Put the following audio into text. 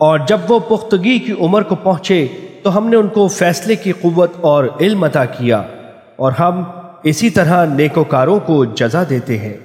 اور جب وہ پختگی کی عمر کو پہنچے تو ہم نے ان کو فیصلے کی قوت اور علم عطا کیا اور ہم اسی طرح نیکوکاروں کو جزا دیتے ہیں۔